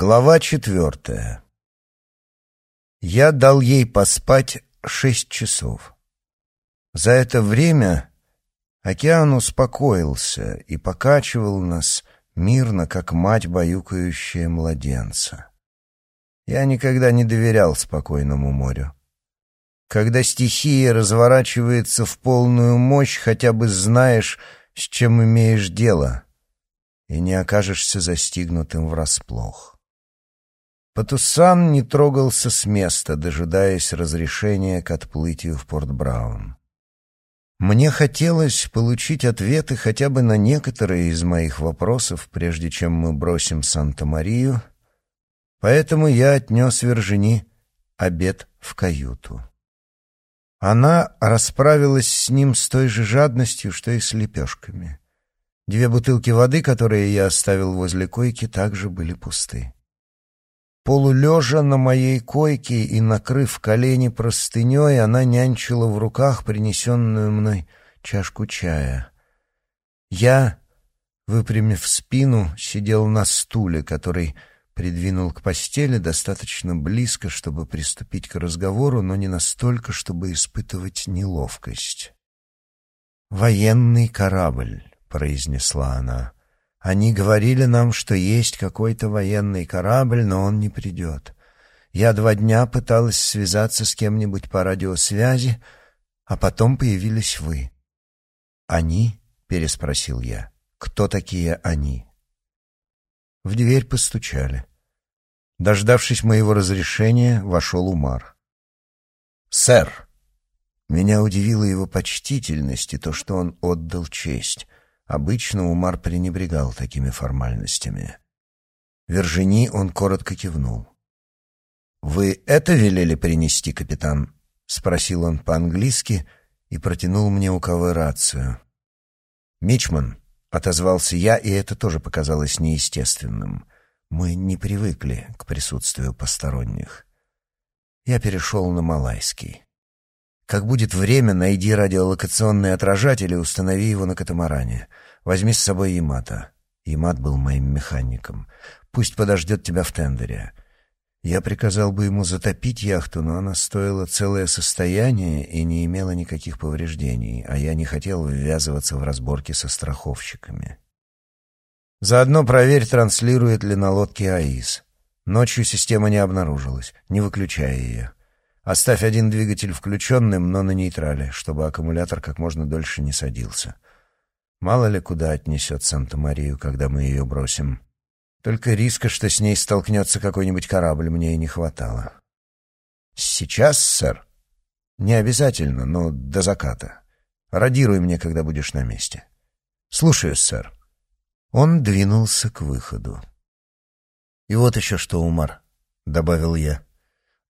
Глава четвертая. Я дал ей поспать шесть часов. За это время океан успокоился и покачивал нас мирно, как мать, баюкающая младенца. Я никогда не доверял спокойному морю. Когда стихия разворачивается в полную мощь, хотя бы знаешь, с чем имеешь дело, и не окажешься застигнутым врасплох. Патусан не трогался с места, дожидаясь разрешения к отплытию в Порт-Браун. Мне хотелось получить ответы хотя бы на некоторые из моих вопросов, прежде чем мы бросим Санта-Марию, поэтому я отнес Вержини обед в каюту. Она расправилась с ним с той же жадностью, что и с лепешками. Две бутылки воды, которые я оставил возле койки, также были пусты. Полулежа на моей койке и накрыв колени простыней, она нянчила в руках принесенную мной чашку чая. Я, выпрямив спину, сидел на стуле, который придвинул к постели достаточно близко, чтобы приступить к разговору, но не настолько, чтобы испытывать неловкость. «Военный корабль», — произнесла она. Они говорили нам, что есть какой-то военный корабль, но он не придет. Я два дня пыталась связаться с кем-нибудь по радиосвязи, а потом появились вы. «Они?» — переспросил я. «Кто такие они?» В дверь постучали. Дождавшись моего разрешения, вошел Умар. «Сэр!» Меня удивила его почтительность и то, что он отдал честь. Обычно Умар пренебрегал такими формальностями. Вержини он коротко кивнул. «Вы это велели принести, капитан?» — спросил он по-английски и протянул мне у кого рацию. «Мичман», — отозвался я, и это тоже показалось неестественным. Мы не привыкли к присутствию посторонних. Я перешел на малайский. Как будет время, найди радиолокационный отражатель и установи его на катамаране. Возьми с собой Ямата. Ямат был моим механиком. Пусть подождет тебя в тендере. Я приказал бы ему затопить яхту, но она стоила целое состояние и не имела никаких повреждений, а я не хотел ввязываться в разборки со страховщиками. Заодно проверь, транслирует ли на лодке АИС. Ночью система не обнаружилась, не выключая ее. Оставь один двигатель включенным, но на нейтрале, чтобы аккумулятор как можно дольше не садился. Мало ли куда отнесет Санта-Марию, когда мы ее бросим. Только риска, что с ней столкнется какой-нибудь корабль, мне и не хватало. Сейчас, сэр? Не обязательно, но до заката. Радируй мне, когда будешь на месте. Слушаюсь, сэр. Он двинулся к выходу. И вот еще что, Умар, — добавил я.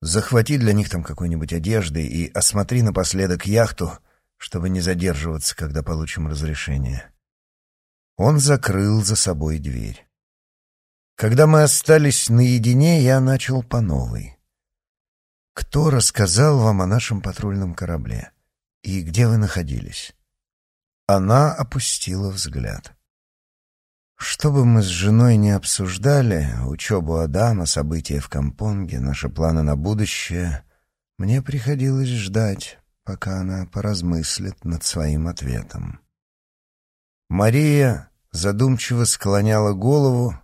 Захвати для них там какой-нибудь одежды и осмотри напоследок яхту, чтобы не задерживаться, когда получим разрешение. Он закрыл за собой дверь. Когда мы остались наедине, я начал по новой. «Кто рассказал вам о нашем патрульном корабле? И где вы находились?» Она опустила взгляд. Что бы мы с женой не обсуждали, учебу Адама, события в Кампонге, наши планы на будущее, мне приходилось ждать, пока она поразмыслит над своим ответом. Мария задумчиво склоняла голову,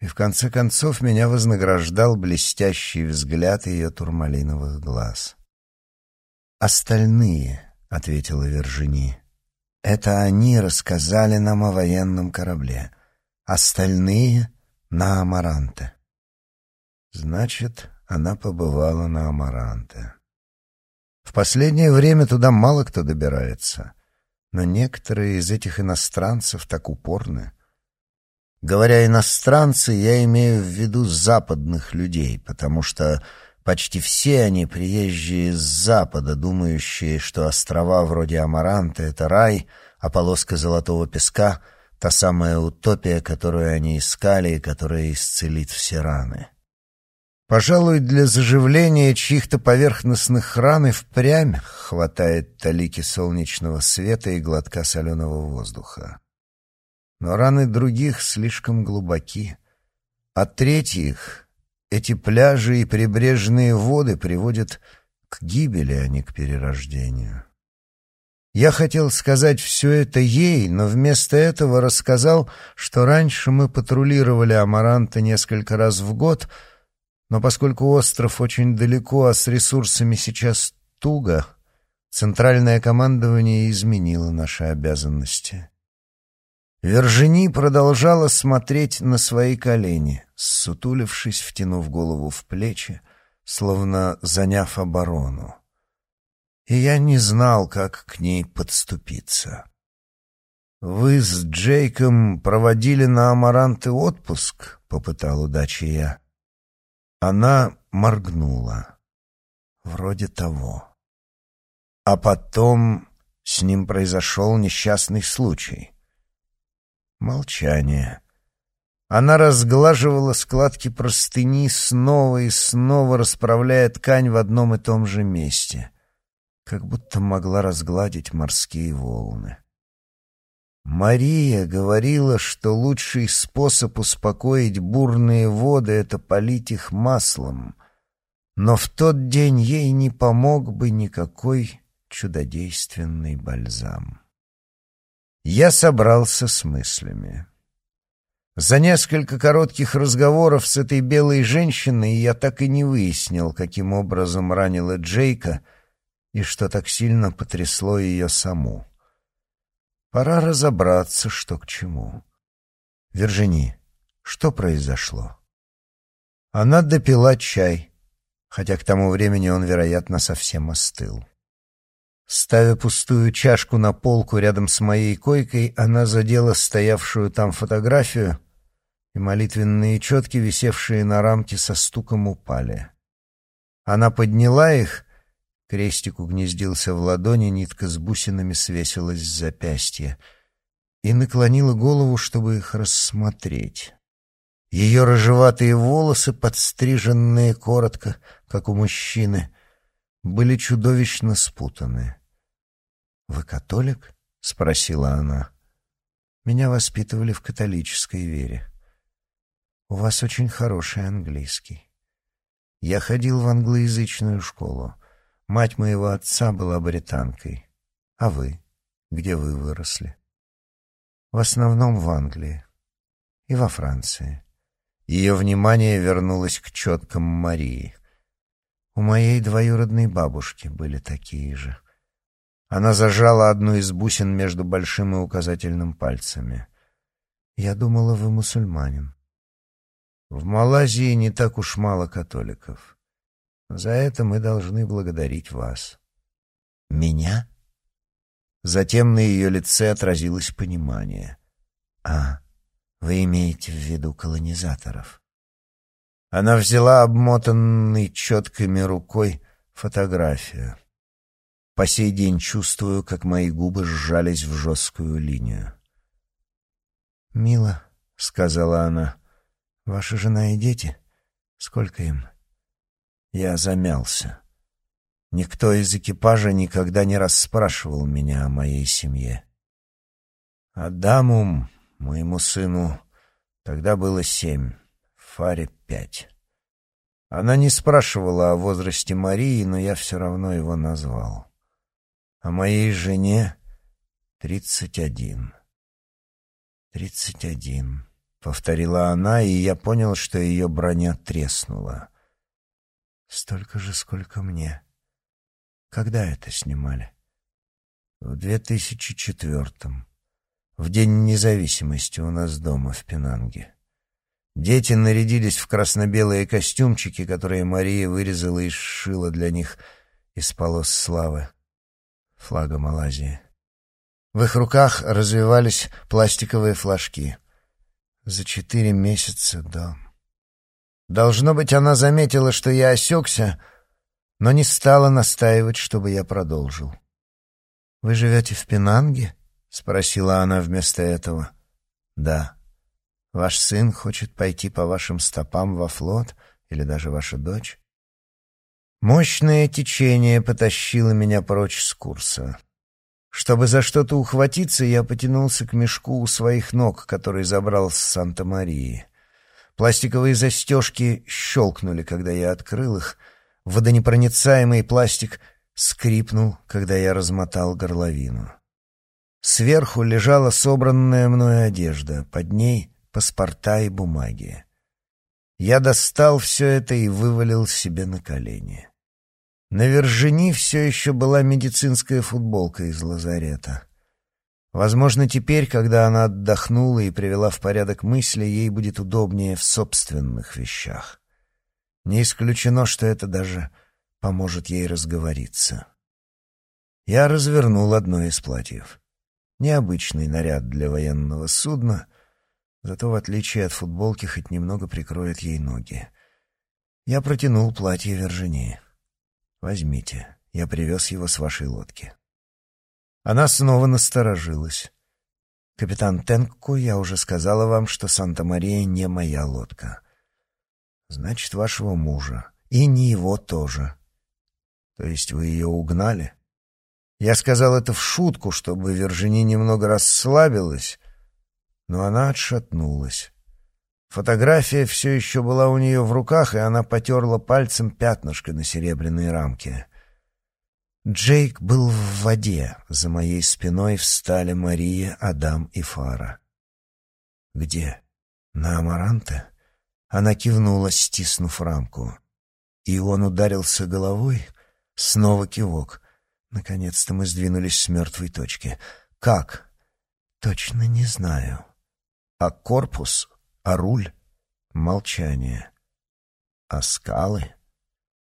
и в конце концов меня вознаграждал блестящий взгляд ее турмалиновых глаз. «Остальные», — ответила Вержини, — «это они рассказали нам о военном корабле» остальные — на Амаранте. Значит, она побывала на Амаранте. Последнее время туда мало кто добирается, но некоторые из этих иностранцев так упорны. Говоря иностранцы, я имею в виду западных людей, потому что почти все они приезжие с запада, думающие, что острова вроде Амаранта — это рай, а полоска золотого песка — Та самая утопия, которую они искали и которая исцелит все раны. Пожалуй, для заживления чьих-то поверхностных ран и впрямь хватает талики солнечного света и глотка соленого воздуха. Но раны других слишком глубоки. А третьих, эти пляжи и прибрежные воды приводят к гибели, а не к перерождению. Я хотел сказать все это ей, но вместо этого рассказал, что раньше мы патрулировали Амаранта несколько раз в год, но поскольку остров очень далеко, а с ресурсами сейчас туго, центральное командование изменило наши обязанности. Вержини продолжала смотреть на свои колени, сутулившись, втянув голову в плечи, словно заняв оборону и я не знал, как к ней подступиться. «Вы с Джейком проводили на Амаранты отпуск?» — попытал удачи я. Она моргнула. Вроде того. А потом с ним произошел несчастный случай. Молчание. Она разглаживала складки простыни, снова и снова расправляя ткань в одном и том же месте как будто могла разгладить морские волны. Мария говорила, что лучший способ успокоить бурные воды — это полить их маслом, но в тот день ей не помог бы никакой чудодейственный бальзам. Я собрался с мыслями. За несколько коротких разговоров с этой белой женщиной я так и не выяснил, каким образом ранила Джейка — и что так сильно потрясло ее саму. Пора разобраться, что к чему. Вержини, что произошло? Она допила чай, хотя к тому времени он, вероятно, совсем остыл. Ставя пустую чашку на полку рядом с моей койкой, она задела стоявшую там фотографию, и молитвенные четки, висевшие на рамке, со стуком упали. Она подняла их Крестик угнездился в ладони, нитка с бусинами свесилась с запястья и наклонила голову, чтобы их рассмотреть. Ее рыжеватые волосы, подстриженные коротко, как у мужчины, были чудовищно спутаны. «Вы католик?» — спросила она. «Меня воспитывали в католической вере. У вас очень хороший английский. Я ходил в англоязычную школу. Мать моего отца была британкой. А вы? Где вы выросли? В основном в Англии и во Франции. Ее внимание вернулось к четкам Марии. У моей двоюродной бабушки были такие же. Она зажала одну из бусин между большим и указательным пальцами. «Я думала, вы мусульманин». В Малайзии не так уж мало католиков. За это мы должны благодарить вас. Меня? Затем на ее лице отразилось понимание. А, вы имеете в виду колонизаторов? Она взяла обмотанный четкими рукой фотографию. По сей день чувствую, как мои губы сжались в жесткую линию. «Мило», — сказала она, — «ваша жена и дети? Сколько им?» Я замялся. Никто из экипажа никогда не расспрашивал меня о моей семье. Адаму, моему сыну, тогда было семь, Фаре пять. Она не спрашивала о возрасте Марии, но я все равно его назвал. А моей жене тридцать один. «Тридцать один», — повторила она, и я понял, что ее броня треснула. Столько же, сколько мне. Когда это снимали? В 2004-м. В День независимости у нас дома в Пенанге. Дети нарядились в красно-белые костюмчики, которые Мария вырезала и сшила для них из полос славы, флага Малайзии. В их руках развивались пластиковые флажки. За четыре месяца до Должно быть, она заметила, что я осекся, но не стала настаивать, чтобы я продолжил. «Вы живете в Пенанге?» — спросила она вместо этого. «Да. Ваш сын хочет пойти по вашим стопам во флот, или даже ваша дочь?» Мощное течение потащило меня прочь с курса. Чтобы за что-то ухватиться, я потянулся к мешку у своих ног, который забрал с Санта-Марии. Пластиковые застежки щелкнули, когда я открыл их. Водонепроницаемый пластик скрипнул, когда я размотал горловину. Сверху лежала собранная мною одежда, под ней паспорта и бумаги. Я достал все это и вывалил себе на колени. На Вержини все еще была медицинская футболка из лазарета. Возможно, теперь, когда она отдохнула и привела в порядок мысли, ей будет удобнее в собственных вещах. Не исключено, что это даже поможет ей разговориться. Я развернул одно из платьев. Необычный наряд для военного судна, зато, в отличие от футболки, хоть немного прикроет ей ноги. Я протянул платье Вержини. «Возьмите, я привез его с вашей лодки». Она снова насторожилась. «Капитан Тенку, я уже сказала вам, что Санта-Мария не моя лодка. Значит, вашего мужа. И не его тоже. То есть вы ее угнали?» Я сказал это в шутку, чтобы Вержини немного расслабилась, но она отшатнулась. Фотография все еще была у нее в руках, и она потерла пальцем пятнышко на серебряной рамке. Джейк был в воде. За моей спиной встали Мария, Адам и Фара. «Где? На Амаранте?» Она кивнула, стиснув рамку. И он ударился головой. Снова кивок. Наконец-то мы сдвинулись с мертвой точки. «Как?» «Точно не знаю». «А корпус? А руль?» Молчание. «А скалы?»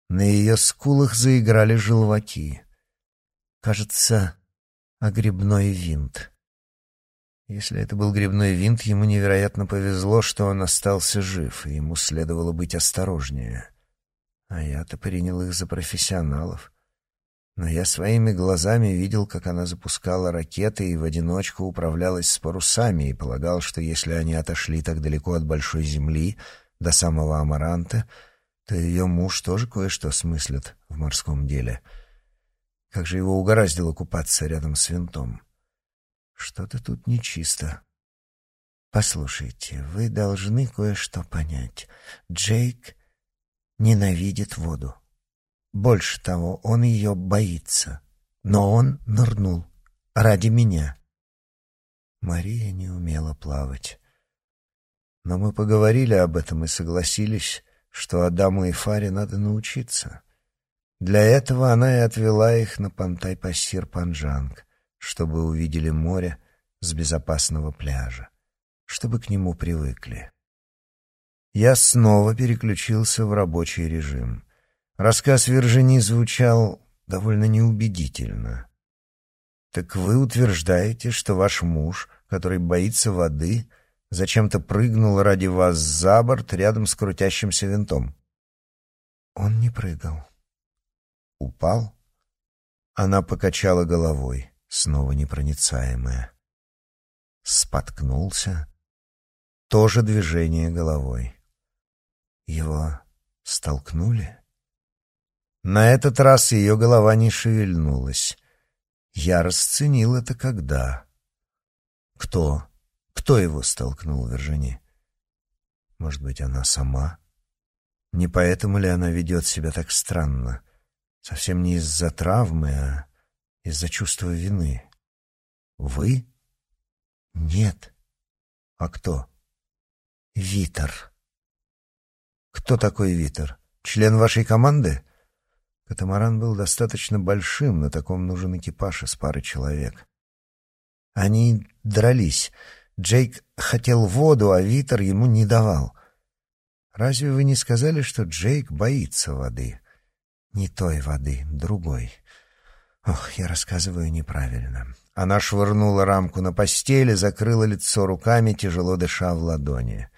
На ее скулах заиграли желваки. Кажется, а грибной винт. Если это был грибной винт, ему невероятно повезло, что он остался жив, и ему следовало быть осторожнее. А я-то принял их за профессионалов. Но я своими глазами видел, как она запускала ракеты и в одиночку управлялась с парусами, и полагал, что если они отошли так далеко от большой земли, до самого Амаранта, то ее муж тоже кое-что смыслит в морском деле — как же его угораздило купаться рядом с винтом? Что-то тут нечисто. Послушайте, вы должны кое-что понять. Джейк ненавидит воду. Больше того, он ее боится. Но он нырнул. Ради меня. Мария не умела плавать. Но мы поговорили об этом и согласились, что Адаму и Фаре надо научиться. Для этого она и отвела их на Пантай-Пассир-Панджанг, чтобы увидели море с безопасного пляжа, чтобы к нему привыкли. Я снова переключился в рабочий режим. Рассказ Вержини звучал довольно неубедительно. «Так вы утверждаете, что ваш муж, который боится воды, зачем-то прыгнул ради вас за борт рядом с крутящимся винтом?» «Он не прыгал», Упал? Она покачала головой, снова непроницаемая. Споткнулся. Тоже движение головой. Его столкнули? На этот раз ее голова не шевельнулась. Я расценил это когда. Кто? Кто его столкнул, Вержини? Может быть, она сама? Не поэтому ли она ведет себя так странно? Совсем не из-за травмы, а из-за чувства вины. Вы? Нет. А кто? Витер. Кто такой Витер? Член вашей команды? Катамаран был достаточно большим, на таком нужен экипаж из пары человек. Они дрались. Джейк хотел воду, а Витер ему не давал. Разве вы не сказали, что Джейк боится воды? Не той воды, другой. Ох, я рассказываю неправильно. Она швырнула рамку на постели, закрыла лицо руками, тяжело дыша в ладони.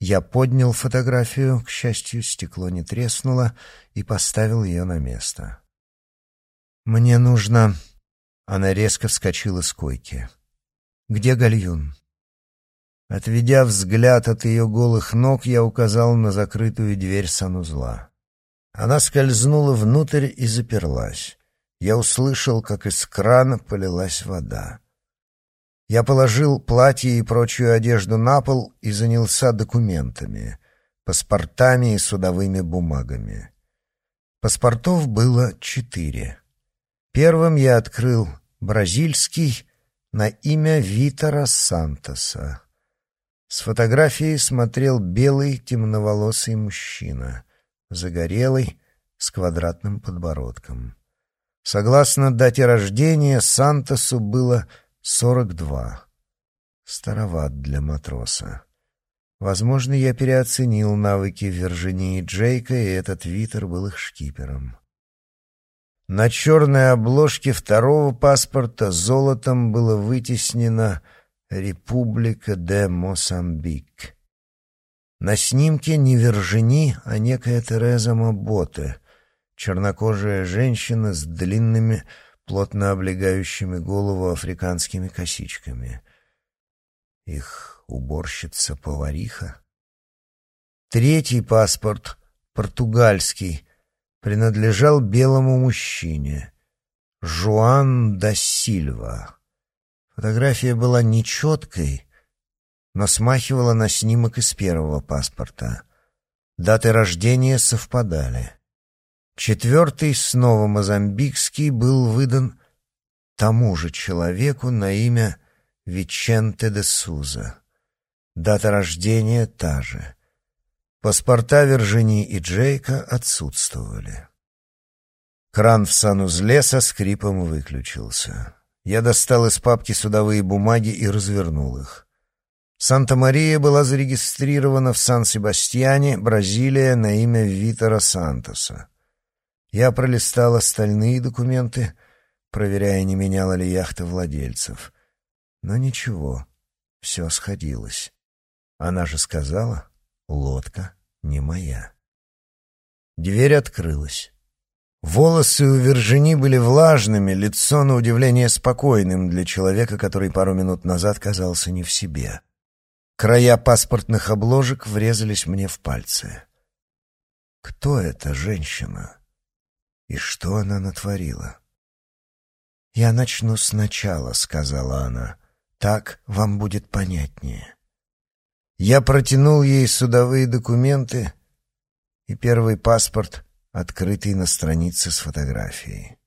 Я поднял фотографию, к счастью, стекло не треснуло, и поставил ее на место. «Мне нужно...» Она резко вскочила с койки. «Где гальюн?» Отведя взгляд от ее голых ног, я указал на закрытую дверь санузла. Она скользнула внутрь и заперлась. Я услышал, как из крана полилась вода. Я положил платье и прочую одежду на пол и занялся документами, паспортами и судовыми бумагами. Паспортов было четыре. Первым я открыл бразильский на имя Витора Сантоса. С фотографии смотрел белый темноволосый мужчина, загорелый, с квадратным подбородком. Согласно дате рождения, Сантосу было 42. Староват для матроса. Возможно, я переоценил навыки Виржинии Джейка, и этот Витер был их шкипером. На черной обложке второго паспорта золотом было вытеснено «Република де Мосамбик». На снимке не Вержини, а некая Тереза Маботе, чернокожая женщина с длинными, плотно облегающими голову африканскими косичками. Их уборщица-повариха. Третий паспорт, португальский, принадлежал белому мужчине, Жуан да Сильва. Фотография была нечеткой, но смахивала на снимок из первого паспорта. Даты рождения совпадали. Четвертый, снова мозамбикский, был выдан тому же человеку на имя Виченте де Суза. Дата рождения та же. Паспорта Вержини и Джейка отсутствовали. Кран в санузле со скрипом выключился. Я достал из папки судовые бумаги и развернул их. Санта-Мария была зарегистрирована в Сан-Себастьяне, Бразилия, на имя Витера Сантоса. Я пролистал остальные документы, проверяя, не меняла ли яхта владельцев. Но ничего, все сходилось. Она же сказала, лодка не моя. Дверь открылась. Волосы у Вержини были влажными, лицо, на удивление, спокойным для человека, который пару минут назад казался не в себе. Края паспортных обложек врезались мне в пальцы. Кто эта женщина? И что она натворила? «Я начну сначала», — сказала она. «Так вам будет понятнее». Я протянул ей судовые документы и первый паспорт, открытый на странице с фотографией.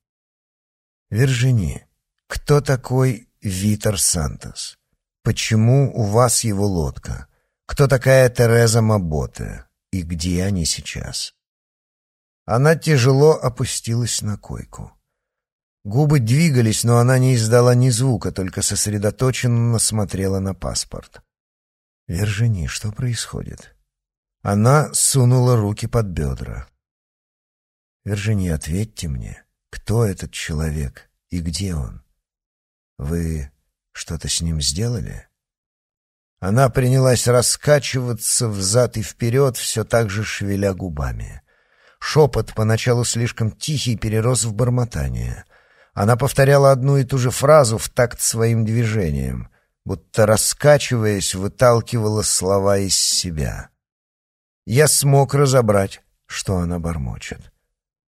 «Виржини, кто такой Витер Сантос? Почему у вас его лодка? Кто такая Тереза Маботе? И где они сейчас?» Она тяжело опустилась на койку. Губы двигались, но она не издала ни звука, только сосредоточенно смотрела на паспорт. «Вержини, что происходит?» Она сунула руки под бедра. «Вержини, ответьте мне, кто этот человек и где он? Вы что-то с ним сделали?» Она принялась раскачиваться взад и вперед, все так же шевеля губами. Шепот, поначалу слишком тихий, перерос в бормотание. Она повторяла одну и ту же фразу в такт своим движением, будто, раскачиваясь, выталкивала слова из себя. Я смог разобрать, что она бормочет.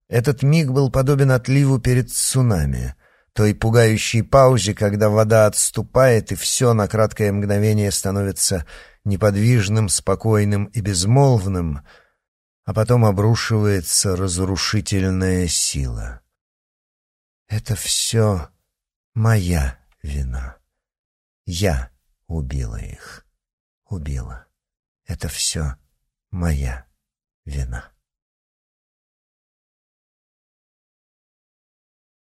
Этот миг был подобен отливу перед цунами, той пугающей паузе, когда вода отступает, и все на краткое мгновение становится неподвижным, спокойным и безмолвным — а потом обрушивается разрушительная сила. Это все моя вина. Я убила их. Убила. Это все моя вина.